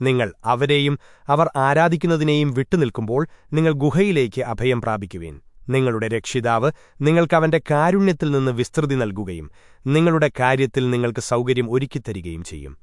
നിങ്ങൾ അവരെയും അവർ ആരാധിക്കുന്നതിനെയും വിട്ടുനിൽക്കുമ്പോൾ നിങ്ങൾ ഗുഹയിലേക്ക് അഭയം പ്രാപിക്കുവേൻ. നിങ്ങളുടെ രക്ഷിതാവ് നിങ്ങൾക്കവന്റെ കാരുണ്യത്തിൽ നിന്ന് വിസ്തൃതി നൽകുകയും നിങ്ങളുടെ കാര്യത്തിൽ നിങ്ങൾക്ക് സൗകര്യം ഒരുക്കിത്തരികയും ചെയ്യും.